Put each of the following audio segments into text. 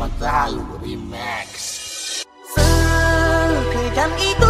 Matayo Remix Sekejam itu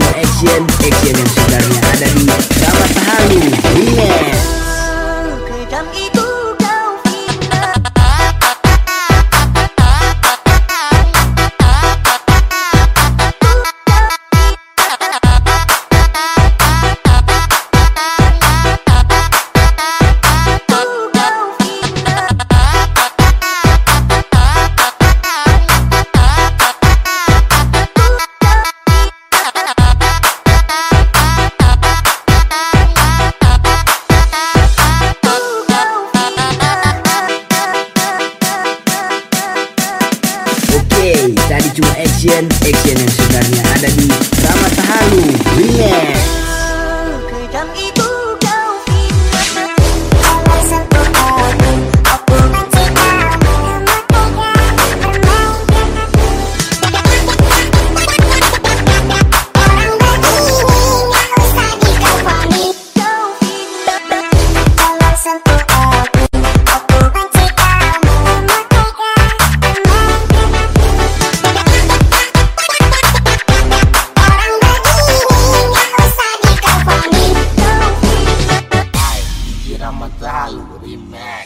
Action, action, en. cuma action action yang sebenarnya ada di drama tahap